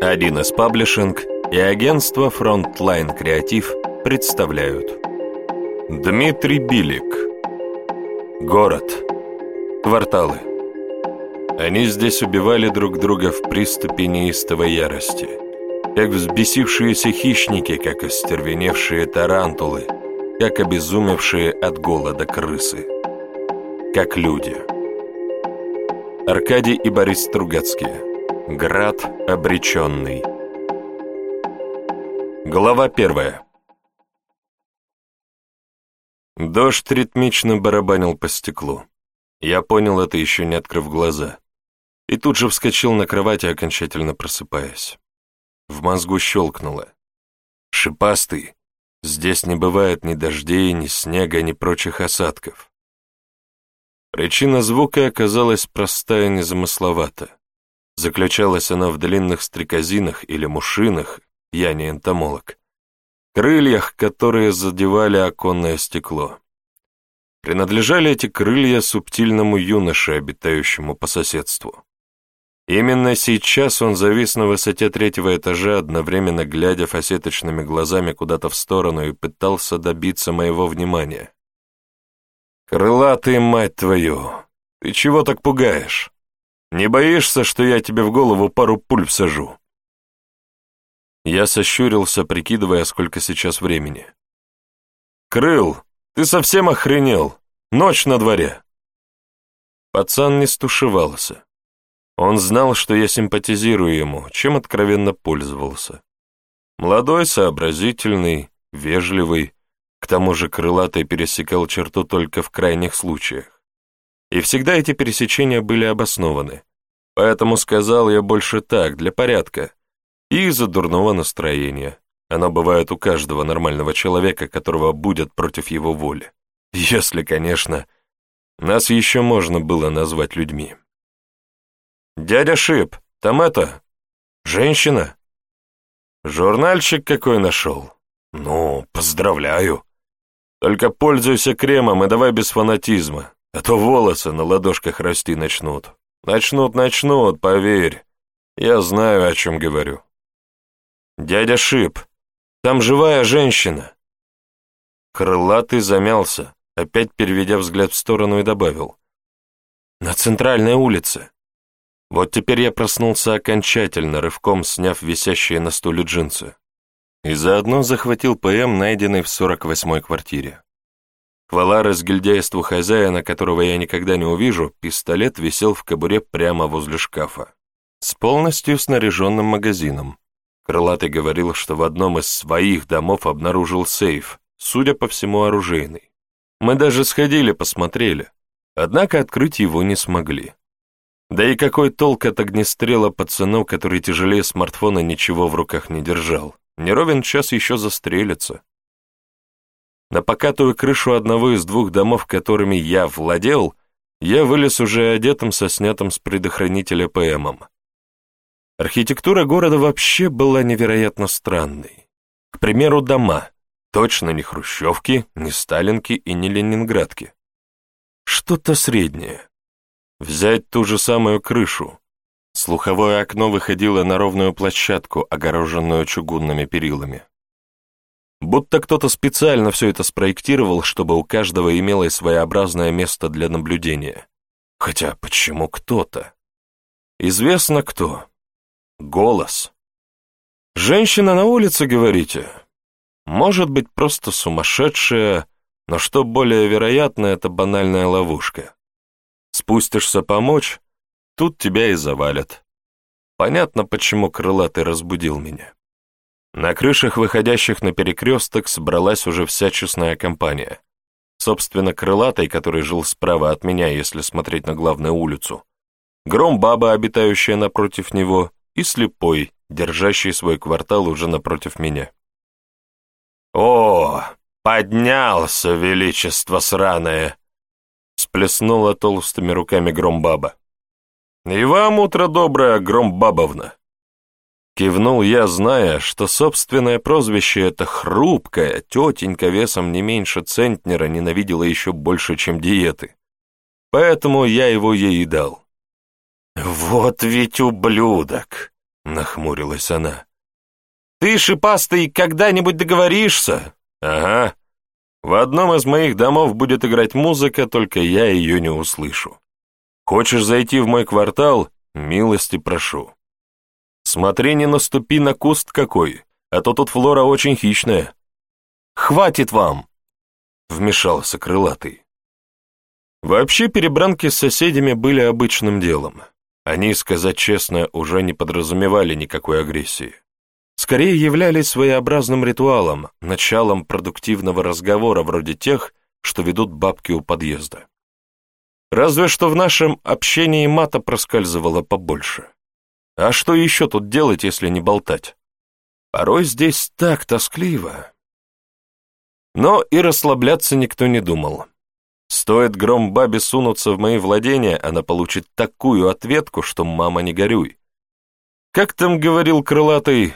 Один из паблишинг и агентство Frontline Креатив представляют. Дмитрий Билик. Город. Кварталы. Они здесь убивали друг друга в приступе неистовой ярости. Как взбесившиеся хищники, как остервеневшие тарантулы, как обезумевшие от голода крысы, как люди. Аркадий и Борис Стругацкие Град обреченный. Глава первая. Дождь ритмично барабанил по стеклу. Я понял это, еще не открыв глаза. И тут же вскочил на кровати, окончательно просыпаясь. В мозгу щелкнуло. «Шипастый, здесь не бывает ни дождей, ни снега, ни прочих осадков». Причина звука оказалась простая и незамысловата. Заключалась она в длинных стрекозинах или мушинах, я не энтомолог, крыльях, которые задевали оконное стекло. Принадлежали эти крылья субтильному юноше, обитающему по соседству. Именно сейчас он завис на высоте третьего этажа, одновременно глядя фасеточными глазами куда-то в сторону и пытался добиться моего внимания. «Крылатый, мать твою! Ты чего так пугаешь?» Не боишься, что я тебе в голову пару пуль всажу?» Я сощурился, прикидывая, сколько сейчас времени. «Крыл, ты совсем охренел? Ночь на дворе!» Пацан не стушевался. Он знал, что я симпатизирую ему, чем откровенно пользовался. Молодой, сообразительный, вежливый, к тому же крылатый пересекал черту только в крайних случаях. И всегда эти пересечения были обоснованы. Поэтому сказал я больше так, для порядка. И из-за дурного настроения. Оно бывает у каждого нормального человека, которого будет против его воли. Если, конечно, нас еще можно было назвать людьми. «Дядя Шип, там это... женщина?» «Журнальчик какой нашел?» «Ну, поздравляю. Только пользуйся кремом и давай без фанатизма. А то волосы на ладошках расти начнут. Начнут, начнут, поверь. Я знаю, о чем говорю. Дядя Шип, там живая женщина. Крылатый замялся, опять переведя взгляд в сторону и добавил. На центральной улице. Вот теперь я проснулся окончательно, рывком сняв висящие на стуле джинсы. И заодно захватил ПМ, найденный в 48-й квартире. Хвала разгильдяйству хозяина, которого я никогда не увижу, пистолет висел в кобуре прямо возле шкафа. С полностью снаряженным магазином. Крылатый говорил, что в одном из своих домов обнаружил сейф, судя по всему, оружейный. Мы даже сходили, посмотрели. Однако открыть его не смогли. Да и какой толк от огнестрела пацану, который тяжелее смартфона ничего в руках не держал. Не ровен час еще застрелится. На покатую крышу одного из двух домов, которыми я владел, я вылез уже одетым со снятым с предохранителя ПМом. Архитектура города вообще была невероятно странной. К примеру, дома. Точно не хрущевки, не сталинки и не ленинградки. Что-то среднее. Взять ту же самую крышу. Слуховое окно выходило на ровную площадку, огороженную чугунными перилами. Будто кто-то специально все это спроектировал, чтобы у каждого имелось своеобразное место для наблюдения. Хотя почему кто-то? Известно кто. Голос. Женщина на улице, говорите? Может быть, просто сумасшедшая, но что более вероятно, это банальная ловушка. Спустишься помочь, тут тебя и завалят. Понятно, почему крылатый разбудил меня. На крышах, выходящих на перекресток, собралась уже вся честная компания. Собственно, крылатый, который жил справа от меня, если смотреть на главную улицу. Гром-баба, обитающая напротив него, и слепой, держащий свой квартал уже напротив меня. «О, поднялся, величество сраное!» Сплеснула толстыми руками Громбаба. «И вам утро доброе, Громбабовна!» Кивнул я, зная, что собственное прозвище это хрупкая тетенька весом не меньше центнера ненавидела еще больше, чем диеты. Поэтому я его ей и дал. «Вот ведь ублюдок! нахмурилась она. «Ты, шипастый, когда-нибудь договоришься?» «Ага. В одном из моих домов будет играть музыка, только я ее не услышу. Хочешь зайти в мой квартал? Милости прошу. Смотри, не наступи на куст какой, а то тут флора очень хищная. Хватит вам!» Вмешался крылатый. Вообще перебранки с соседями были обычным делом. Они, сказать честно, уже не подразумевали никакой агрессии. Скорее являлись своеобразным ритуалом, началом продуктивного разговора вроде тех, что ведут бабки у подъезда. Разве что в нашем общении мата проскальзывало побольше. А что еще тут делать, если не болтать? Порой здесь так тоскливо. Но и расслабляться никто не думал. Стоит гром бабе сунуться в мои владения, она получит такую ответку, что мама не горюй. Как там говорил крылатый,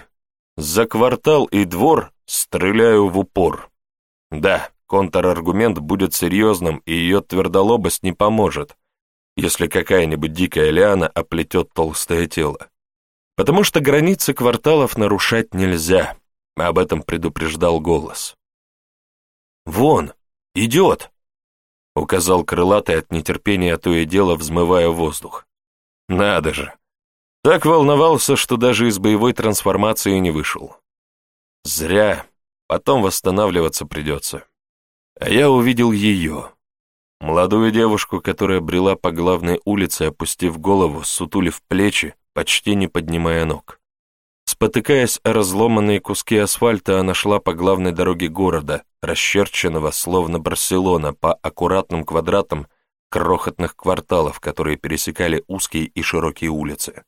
за квартал и двор стреляю в упор. Да, контраргумент будет серьезным, и ее твердолобость не поможет, если какая-нибудь дикая лиана оплетет толстое тело. Потому что границы кварталов нарушать нельзя, об этом предупреждал голос. «Вон, идет!» — указал крылатый от нетерпения то и дело, взмывая воздух. «Надо же! Так волновался, что даже из боевой трансформации не вышел. Зря, потом восстанавливаться придется. А я увидел ее, молодую девушку, которая брела по главной улице, опустив голову, сутулив плечи, почти не поднимая ног. Спотыкаясь о разломанные куски асфальта, она шла по главной дороге города, расчерченного, словно Барселона, по аккуратным квадратам крохотных кварталов, которые пересекали узкие и широкие улицы.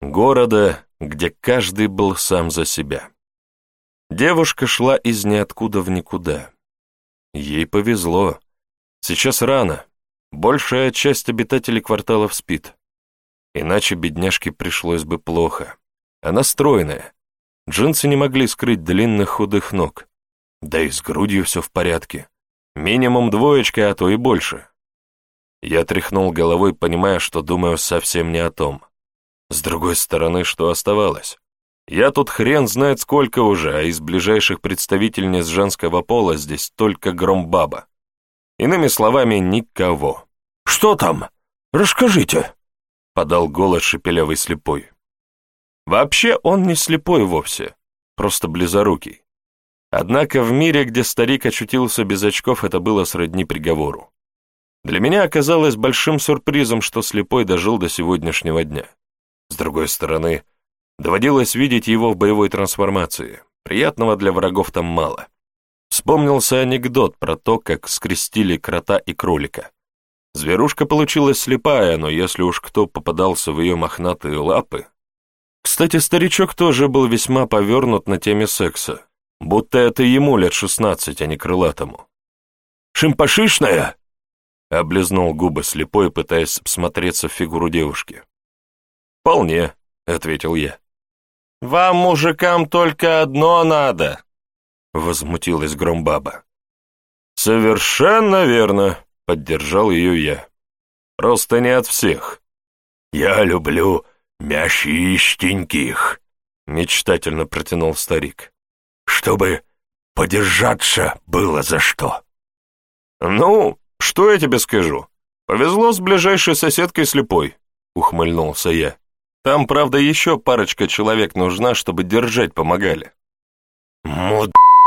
Города, где каждый был сам за себя. Девушка шла из ниоткуда в никуда. Ей повезло. Сейчас рано. Большая часть обитателей кварталов спит. Иначе бедняжке пришлось бы плохо. Она стройная. Джинсы не могли скрыть длинных худых ног. Да и с грудью все в порядке. Минимум двоечка, а то и больше. Я тряхнул головой, понимая, что думаю совсем не о том. С другой стороны, что оставалось? Я тут хрен знает сколько уже, а из ближайших представительниц женского пола здесь только Громбаба. Иными словами, никого. «Что там? Расскажите!» — подал голос шепелявый слепой. Вообще он не слепой вовсе, просто близорукий. Однако в мире, где старик очутился без очков, это было сродни приговору. Для меня оказалось большим сюрпризом, что слепой дожил до сегодняшнего дня. С другой стороны, доводилось видеть его в боевой трансформации. Приятного для врагов там мало. Вспомнился анекдот про то, как скрестили крота и кролика. Зверушка получилась слепая, но если уж кто попадался в ее мохнатые лапы, кстати, старичок тоже был весьма повернут на теме секса, будто это ему лет шестнадцать, а не крылатому. «Шимпашишная?» — облизнул губы слепой, пытаясь всмотреться в фигуру девушки. «Вполне», — ответил я. «Вам, мужикам, только одно надо», — возмутилась Громбаба. «Совершенно верно», — поддержал ее я. «Просто не от всех». «Я люблю «Мящистеньких», — мечтательно протянул старик, «чтобы подержаться было за что». «Ну, что я тебе скажу? Повезло с ближайшей соседкой слепой», — ухмыльнулся я. «Там, правда, еще парочка человек нужна, чтобы держать помогали».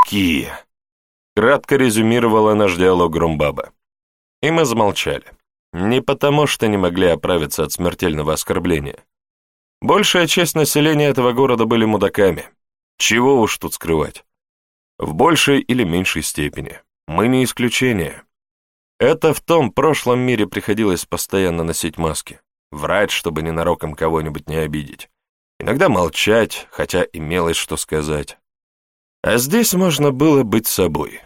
«Мудки!» — кратко резюмировала наш диалог Громбаба. И мы замолчали. Не потому, что не могли оправиться от смертельного оскорбления. Большая часть населения этого города были мудаками. Чего уж тут скрывать. В большей или меньшей степени. Мы не исключение. Это в том прошлом мире приходилось постоянно носить маски. Врать, чтобы ненароком кого-нибудь не обидеть. Иногда молчать, хотя имелось что сказать. А здесь можно было быть собой.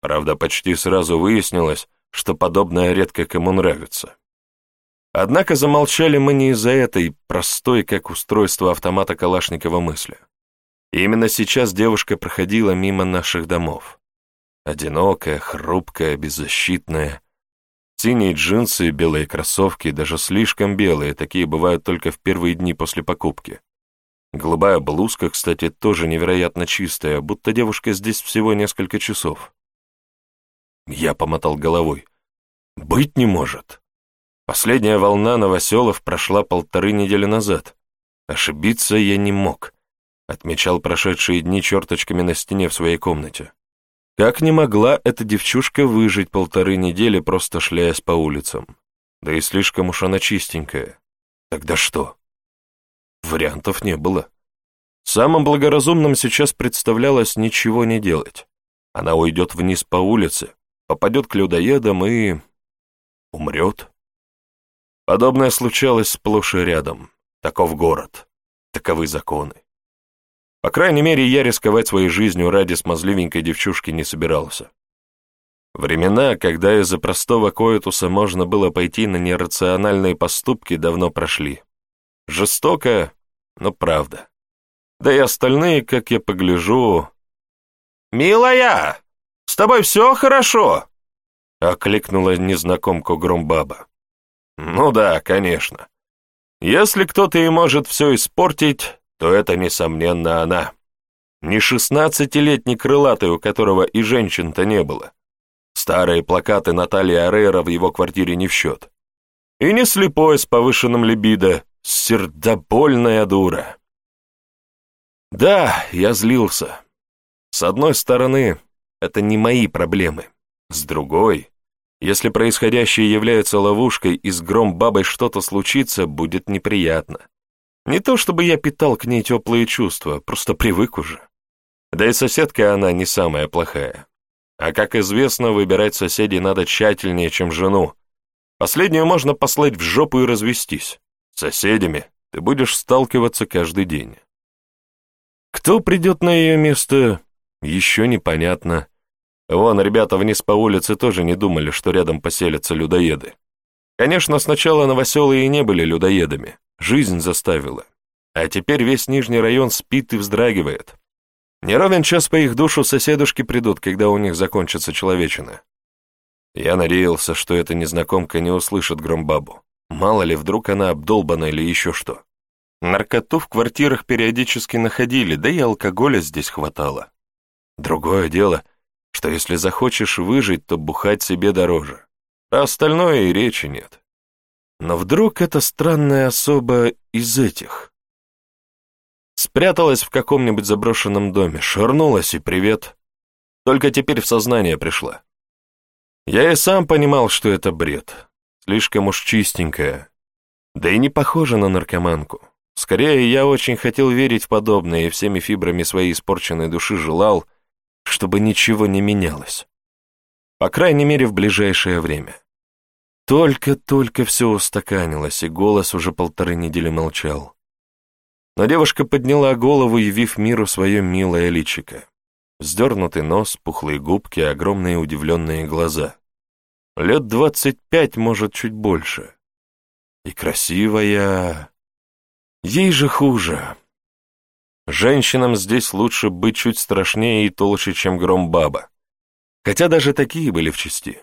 Правда, почти сразу выяснилось, что подобное редко кому нравится. Однако замолчали мы не из-за этой простой, как устройство автомата Калашникова мысли. именно сейчас девушка проходила мимо наших домов. Одинокая, хрупкая, беззащитная. Синие джинсы белые кроссовки, даже слишком белые, такие бывают только в первые дни после покупки. Голубая блузка, кстати, тоже невероятно чистая, будто девушка здесь всего несколько часов. Я помотал головой. Быть не может. Последняя волна новоселов прошла полторы недели назад. Ошибиться я не мог. Отмечал прошедшие дни черточками на стене в своей комнате. Как не могла эта девчушка выжить полторы недели, просто шляясь по улицам? Да и слишком уж она чистенькая. Тогда что? Вариантов не было. Самым благоразумным сейчас представлялось ничего не делать. Она уйдет вниз по улице, попадет к людоедам и... умрет. Подобное случалось сплошь и рядом. Таков город. Таковы законы. По крайней мере, я рисковать своей жизнью ради смазливенькой девчушки не собирался. Времена, когда из-за простого коэтуса можно было пойти на нерациональные поступки, давно прошли. Жестоко, но правда. Да и остальные, как я погляжу... «Милая, с тобой все хорошо?» — окликнула незнакомку Громбаба. «Ну да, конечно. Если кто-то и может все испортить, то это, несомненно, она. Не шестнадцатилетний крылатый, у которого и женщин-то не было. Старые плакаты Натальи Арейра в его квартире не в счет. И не слепой с повышенным либидо, сердобольная дура. Да, я злился. С одной стороны, это не мои проблемы. С другой, если происходящее является ловушкой и с гром бабой что-то случится, будет неприятно. Не то чтобы я питал к ней теплые чувства, просто привык уже. Да и соседка она не самая плохая. А как известно, выбирать соседей надо тщательнее, чем жену. Последнюю можно послать в жопу и развестись. Соседями ты будешь сталкиваться каждый день. Кто придет на ее место, еще непонятно. Вон, ребята вниз по улице тоже не думали, что рядом поселятся людоеды. Конечно, сначала новоселые и не были людоедами. Жизнь заставила. А теперь весь нижний район спит и вздрагивает. Не ровен час по их душу соседушки придут, когда у них закончится человечина. Я надеялся, что эта незнакомка не услышит громбабу. Мало ли, вдруг она обдолбана или еще что. Наркоту в квартирах периодически находили, да и алкоголя здесь хватало. Другое дело, что если захочешь выжить, то бухать себе дороже. А остальное и речи нет. Но вдруг эта странная особа из этих? Спряталась в каком-нибудь заброшенном доме, швырнулась и привет. Только теперь в сознание пришла. Я и сам понимал, что это бред. Слишком уж чистенькая. Да и не похожа на наркоманку. Скорее, я очень хотел верить в подобное и всеми фибрами своей испорченной души желал, чтобы ничего не менялось. По крайней мере, в ближайшее время. Только-только все устаканилось, и голос уже полторы недели молчал. Но девушка подняла голову, явив миру свое милое личико. Вздернутый нос, пухлые губки, огромные удивленные глаза. Лет двадцать пять, может, чуть больше. И красивая... Ей же хуже. Женщинам здесь лучше быть чуть страшнее и толще, чем гром баба. Хотя даже такие были в части.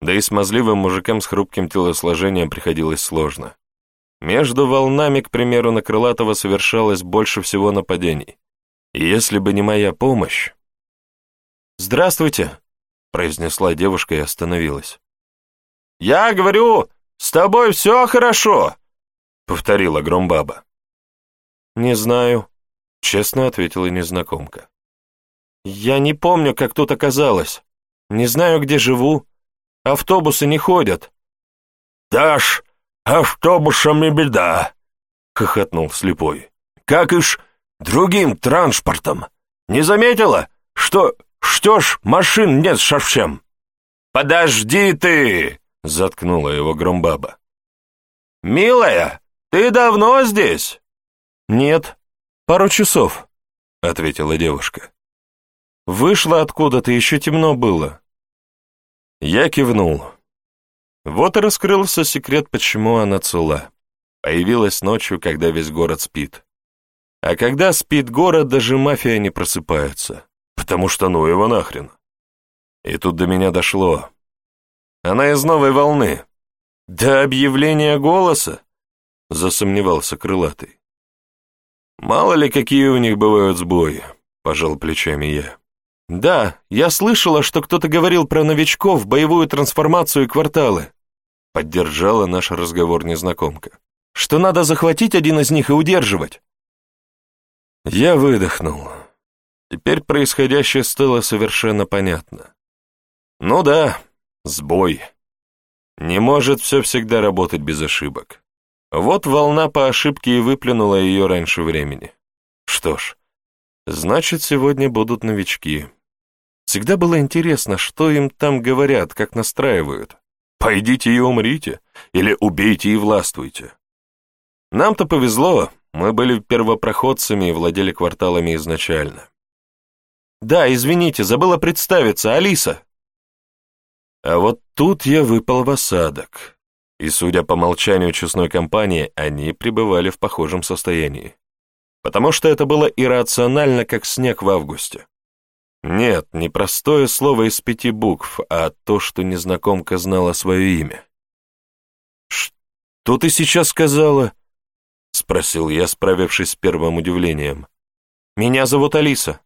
Да и смазливым мужикам с хрупким телосложением приходилось сложно. Между волнами, к примеру, на Крылатого совершалось больше всего нападений. Если бы не моя помощь... «Здравствуйте», — произнесла девушка и остановилась. «Я говорю, с тобой все хорошо», — повторила Громбаба. «Не знаю», — честно ответила незнакомка. «Я не помню, как тут оказалось. Не знаю, где живу. Автобусы не ходят». «Дашь, автобусами беда», — хохотнул слепой. «Как ишь другим транспортом? Не заметила, что, что ж, машин нет совсем?» «Подожди ты!» — заткнула его Громбаба. «Милая, ты давно здесь?» «Нет, пару часов», — ответила девушка. Вышла откуда-то, еще темно было. Я кивнул. Вот и раскрылся секрет, почему она цела. Появилась ночью, когда весь город спит. А когда спит город, даже мафия не просыпается, потому что ну его нахрен. И тут до меня дошло. Она из новой волны. До объявления голоса? Засомневался крылатый. Мало ли, какие у них бывают сбои, пожал плечами я. Да, я слышала, что кто-то говорил про новичков, боевую трансформацию и кварталы. Поддержала наш разговор незнакомка. Что надо захватить один из них и удерживать. Я выдохнул. Теперь происходящее стало совершенно понятно. Ну да, сбой. Не может все всегда работать без ошибок. Вот волна по ошибке и выплюнула ее раньше времени. Что ж, значит, сегодня будут новички. Всегда было интересно, что им там говорят, как настраивают. Пойдите и умрите, или убейте и властвуйте. Нам-то повезло, мы были первопроходцами и владели кварталами изначально. Да, извините, забыла представиться, Алиса. А вот тут я выпал в осадок. И, судя по молчанию честной компании, они пребывали в похожем состоянии. Потому что это было иррационально, как снег в августе. Нет, не простое слово из пяти букв, а то, что незнакомка знала свое имя. «Что ты сейчас сказала?» — спросил я, справившись с первым удивлением. «Меня зовут Алиса».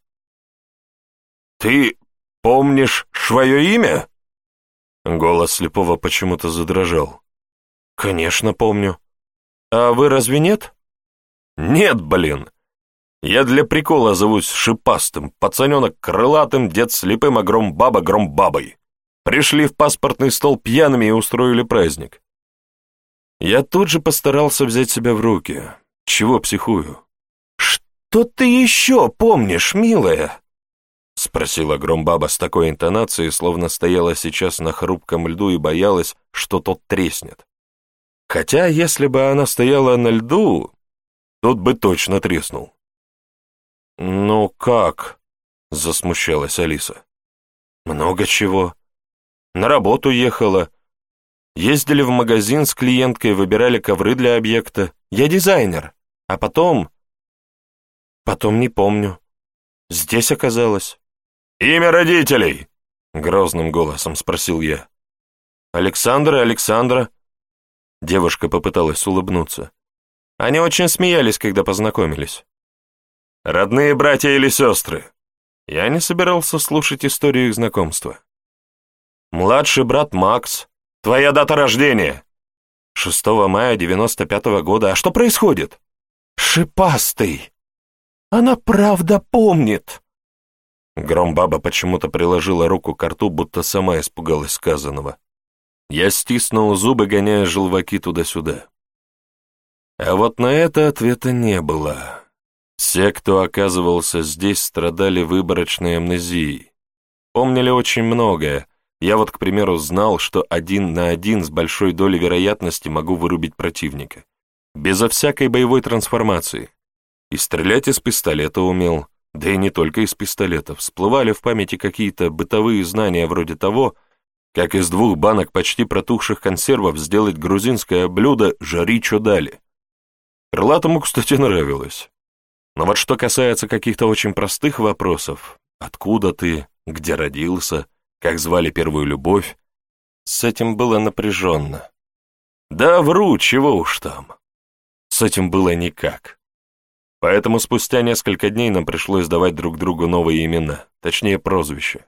«Ты помнишь свое имя?» Голос слепого почему-то задрожал. «Конечно, помню. А вы разве нет?» «Нет, блин. Я для прикола зовусь Шипастым, пацаненок крылатым, дед слепым, а гром баба. Пришли в паспортный стол пьяными и устроили праздник». Я тут же постарался взять себя в руки. Чего психую? «Что ты еще помнишь, милая?» — спросила Громбаба с такой интонацией, словно стояла сейчас на хрупком льду и боялась, что тот треснет. Хотя, если бы она стояла на льду, тот бы точно треснул. «Ну как?» — засмущалась Алиса. «Много чего. На работу ехала. Ездили в магазин с клиенткой, выбирали ковры для объекта. Я дизайнер. А потом... Потом не помню. Здесь оказалось. «Имя родителей?» — грозным голосом спросил я. «Александра, Александра». Девушка попыталась улыбнуться. Они очень смеялись, когда познакомились. «Родные братья или сестры?» Я не собирался слушать историю их знакомства. «Младший брат Макс. Твоя дата рождения?» 6 мая 95 -го года. А что происходит?» «Шипастый! Она правда помнит!» Громбаба почему-то приложила руку к рту, будто сама испугалась сказанного. Я стиснул зубы, гоняя желваки туда-сюда. А вот на это ответа не было. Все, кто оказывался здесь, страдали выборочной амнезией. Помнили очень многое. Я вот, к примеру, знал, что один на один с большой долей вероятности могу вырубить противника. Безо всякой боевой трансформации. И стрелять из пистолета умел, да и не только из пистолетов, всплывали в памяти какие-то бытовые знания вроде того, как из двух банок почти протухших консервов сделать грузинское блюдо «жари, дали». Крылатому, кстати, нравилось. Но вот что касается каких-то очень простых вопросов, откуда ты, где родился, как звали первую любовь, с этим было напряженно. Да вру, чего уж там. С этим было никак. Поэтому спустя несколько дней нам пришлось давать друг другу новые имена, точнее прозвища.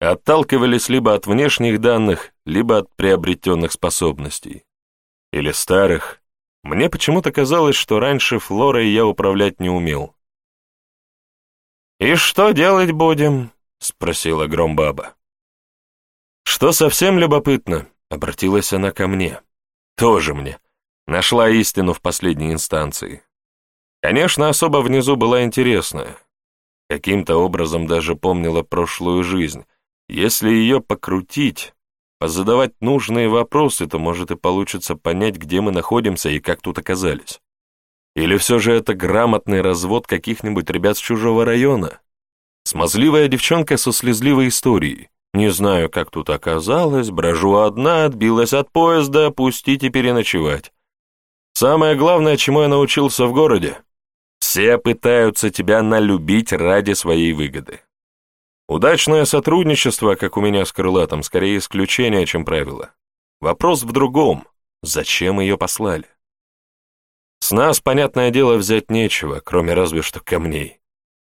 Отталкивались либо от внешних данных, либо от приобретенных способностей. Или старых. Мне почему-то казалось, что раньше Флорой я управлять не умел. «И что делать будем?» — спросила Громбаба. «Что совсем любопытно», — обратилась она ко мне. «Тоже мне. Нашла истину в последней инстанции. Конечно, особо внизу была интересная. Каким-то образом даже помнила прошлую жизнь. Если ее покрутить, позадавать нужные вопросы, то, может, и получится понять, где мы находимся и как тут оказались. Или все же это грамотный развод каких-нибудь ребят с чужого района? Смазливая девчонка со слезливой историей. Не знаю, как тут оказалось, брожу одна, отбилась от поезда, пустите переночевать. Самое главное, чему я научился в городе, все пытаются тебя налюбить ради своей выгоды. Удачное сотрудничество, как у меня с Крылатом, скорее исключение, чем правило. Вопрос в другом. Зачем ее послали? С нас, понятное дело, взять нечего, кроме разве что камней.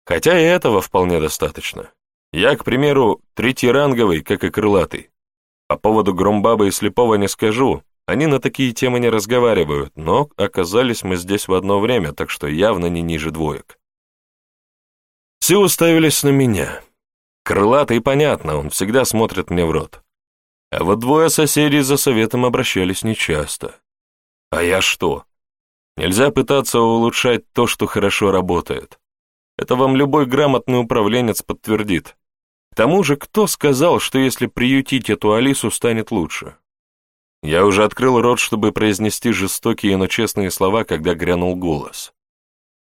Хотя и этого вполне достаточно. Я, к примеру, третьеранговый, как и крылатый. По поводу Громбаба и Слепого не скажу, они на такие темы не разговаривают, но оказались мы здесь в одно время, так что явно не ниже двоек. Все уставились на меня. Крылатый, понятно, он всегда смотрит мне в рот. А вот двое соседей за советом обращались нечасто. А я что? Нельзя пытаться улучшать то, что хорошо работает. Это вам любой грамотный управленец подтвердит. К тому же, кто сказал, что если приютить эту Алису, станет лучше? Я уже открыл рот, чтобы произнести жестокие, но честные слова, когда грянул голос.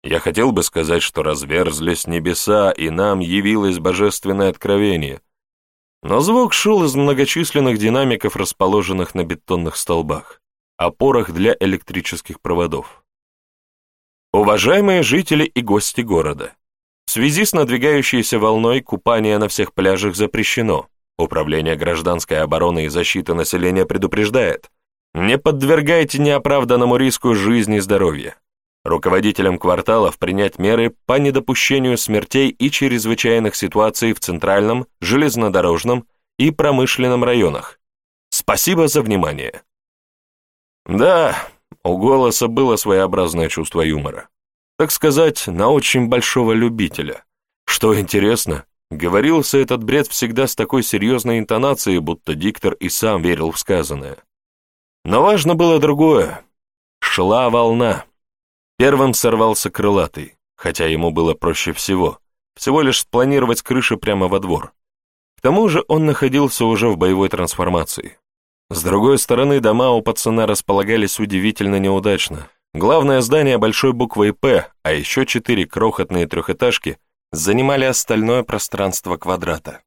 Я хотел бы сказать, что разверзлись небеса, и нам явилось божественное откровение. Но звук шел из многочисленных динамиков, расположенных на бетонных столбах, опорах для электрических проводов. Уважаемые жители и гости города, в связи с надвигающейся волной купание на всех пляжах запрещено. Управление гражданской обороны и защиты населения предупреждает. Не подвергайте неоправданному риску жизни и здоровья. Руководителям кварталов принять меры по недопущению смертей и чрезвычайных ситуаций в центральном, железнодорожном и промышленном районах. Спасибо за внимание. Да, у голоса было своеобразное чувство юмора. Так сказать, на очень большого любителя. Что интересно, говорился этот бред всегда с такой серьезной интонацией, будто диктор и сам верил в сказанное. Но важно было другое. Шла волна. Первым сорвался крылатый, хотя ему было проще всего, всего лишь спланировать крыши прямо во двор. К тому же он находился уже в боевой трансформации. С другой стороны, дома у пацана располагались удивительно неудачно. Главное здание большой буквой «П», а еще четыре крохотные трехэтажки занимали остальное пространство квадрата.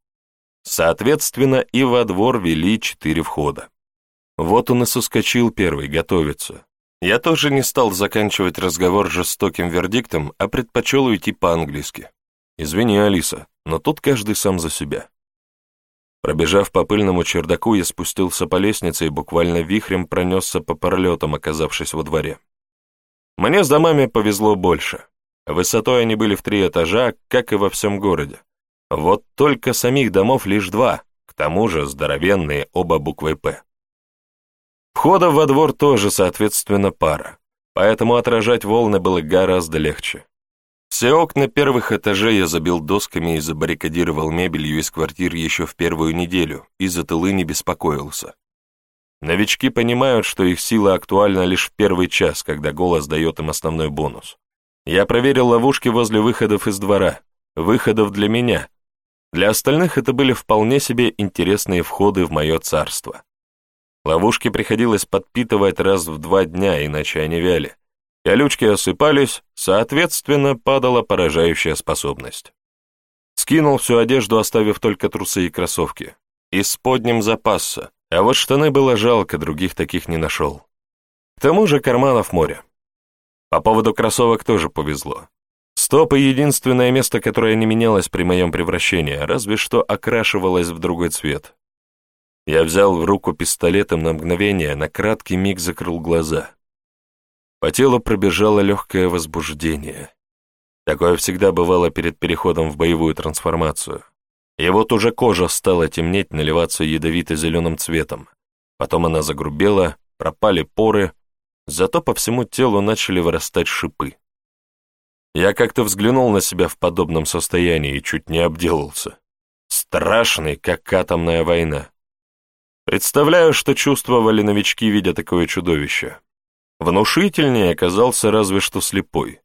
Соответственно, и во двор вели четыре входа. Вот он и соскочил первый, готовится. Я тоже не стал заканчивать разговор жестоким вердиктом, а предпочел уйти по-английски. «Извини, Алиса, но тут каждый сам за себя». Пробежав по пыльному чердаку, я спустился по лестнице и буквально вихрем пронесся по пролетам, оказавшись во дворе. Мне с домами повезло больше. Высотой они были в три этажа, как и во всем городе. Вот только самих домов лишь два, к тому же здоровенные оба буквы «П». Входа во двор тоже, соответственно, пара, поэтому отражать волны было гораздо легче. Все окна первых этажей я забил досками и забаррикадировал мебелью из квартир еще в первую неделю, и за тылы не беспокоился. Новички понимают, что их сила актуальна лишь в первый час, когда голос дает им основной бонус. Я проверил ловушки возле выходов из двора, выходов для меня. Для остальных это были вполне себе интересные входы в мое царство. Ловушки приходилось подпитывать раз в два дня, иначе они вяли колючки осыпались, соответственно, падала поражающая способность. Скинул всю одежду, оставив только трусы и кроссовки. Из подним запасся, а вот штаны было жалко, других таких не нашел. К тому же карманов море. По поводу кроссовок тоже повезло. Стопы — единственное место, которое не менялось при моем превращении, разве что окрашивалось в другой цвет. Я взял в руку пистолетом на мгновение, на краткий миг закрыл глаза. По телу пробежало легкое возбуждение. Такое всегда бывало перед переходом в боевую трансформацию. И вот уже кожа стала темнеть, наливаться ядовито-зеленым цветом. Потом она загрубела, пропали поры, зато по всему телу начали вырастать шипы. Я как-то взглянул на себя в подобном состоянии и чуть не обделался. Страшный, как атомная война. Представляю, что чувствовали новички, видя такое чудовище. Внушительнее оказался разве что слепой.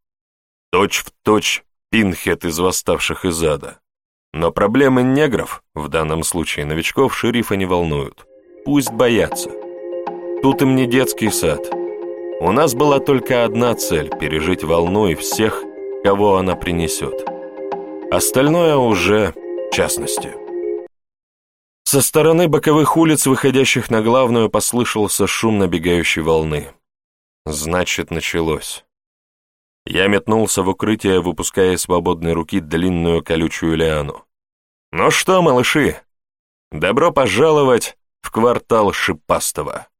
Точь в точь пинхет из восставших из ада. Но проблемы негров, в данном случае новичков, шерифа не волнуют. Пусть боятся. Тут им не детский сад. У нас была только одна цель — пережить волну и всех, кого она принесет. Остальное уже частности. Со стороны боковых улиц, выходящих на главную, послышался шум набегающей волны. Значит, началось. Я метнулся в укрытие, выпуская из свободной руки длинную колючую лиану. «Ну что, малыши, добро пожаловать в квартал Шипастого!»